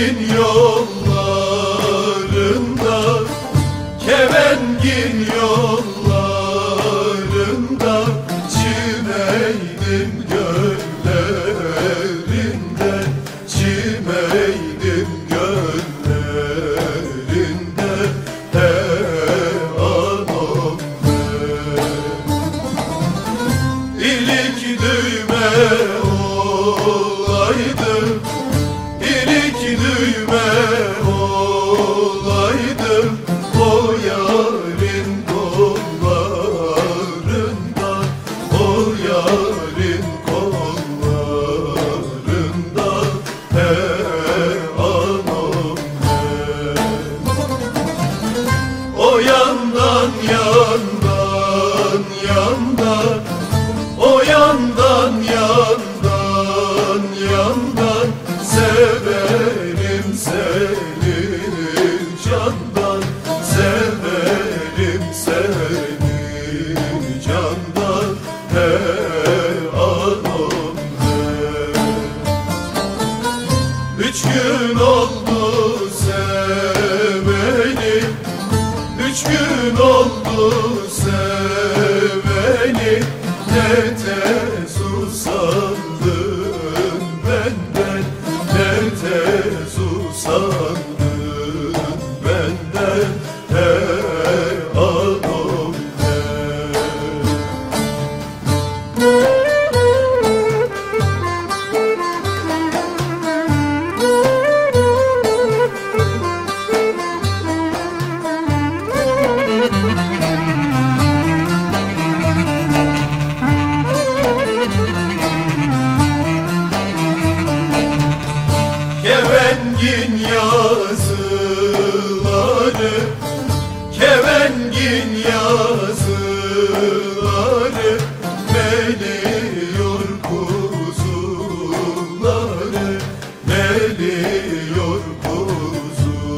Kevengin yollarında Kevengin yollarında Çimeydim göllerinde Çimeydim göllerinde He anam ben İlik düğme olaydı Üç gün oldu seveli Kevengin yazıları Kevengin yazıları Meliyor kuzuları Meliyor kuzuları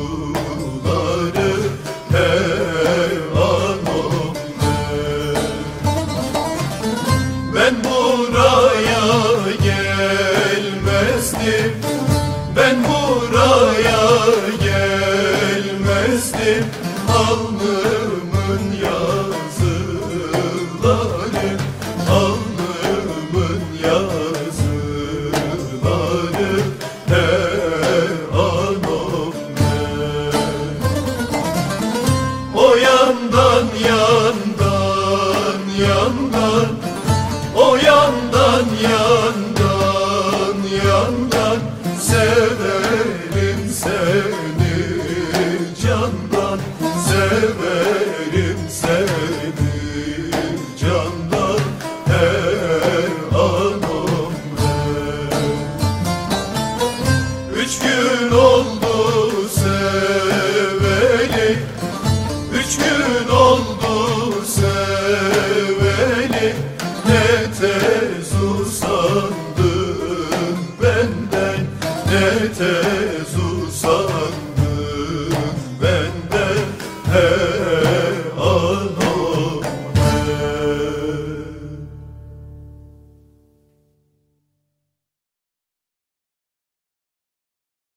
Hey anam hey ben buraya gelmezdim Ben buraya gelmezdim. Alnımın yazıları Alnımın yazıları. Hey gün oldu seveli. Üç gün oldu seveli. Ne tez usandın benden Ne tez